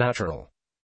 natural.